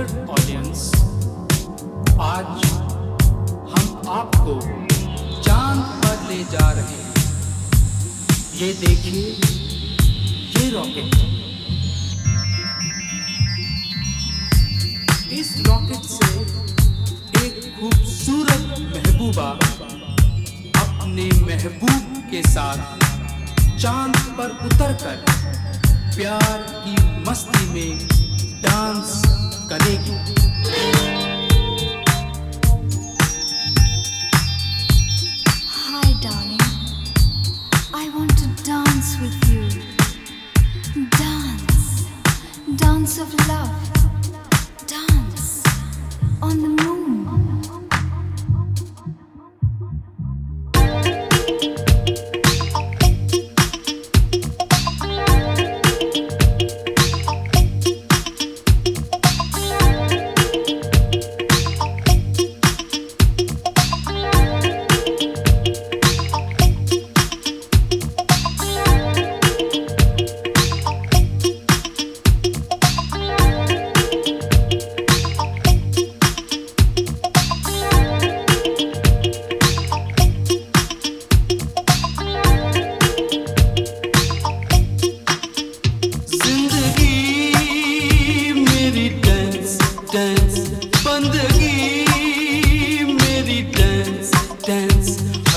Dear audience आज हम आपको चाँद पर ले जा रहे हैं। ये देखिए, ये रॉकेट इस रॉकेट से एक खूबसूरत महबूबा अपने महबूब के साथ चाँद पर उतरकर प्यार की मस्ती में डांस करेगी।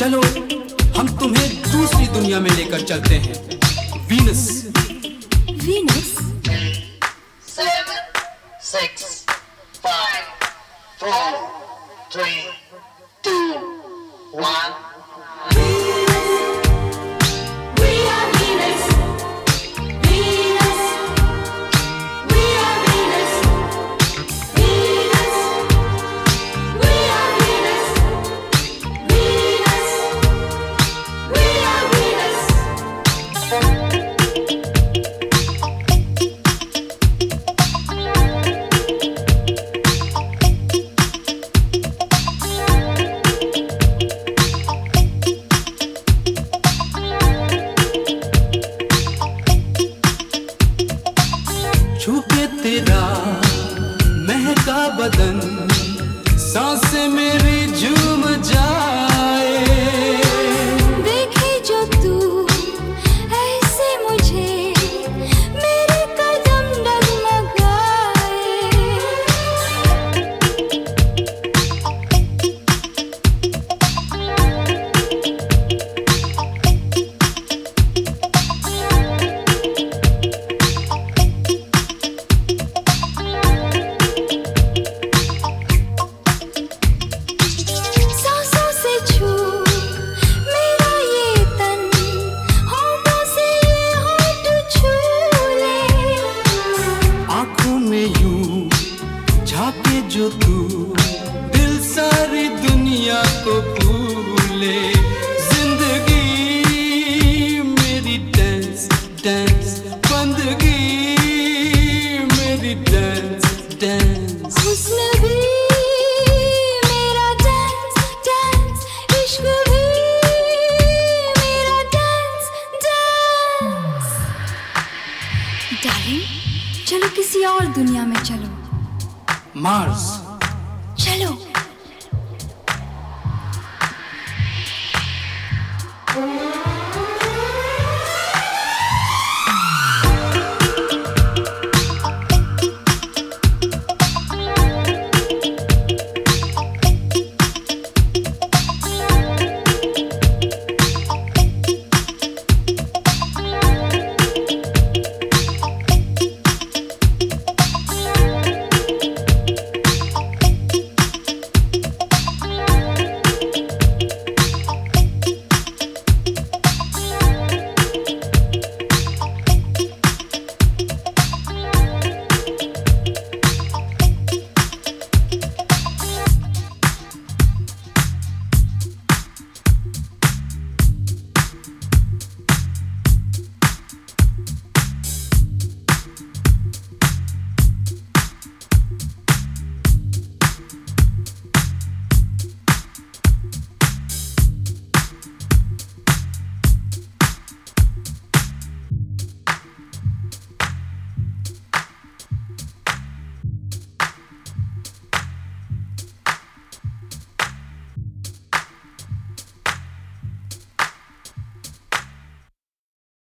चलो हम तुम्हें दूसरी दुनिया में लेकर चलते हैं। Venus. Venus? Seven six five four three two one और दुनिया में चलो। मार्स चलो। Oh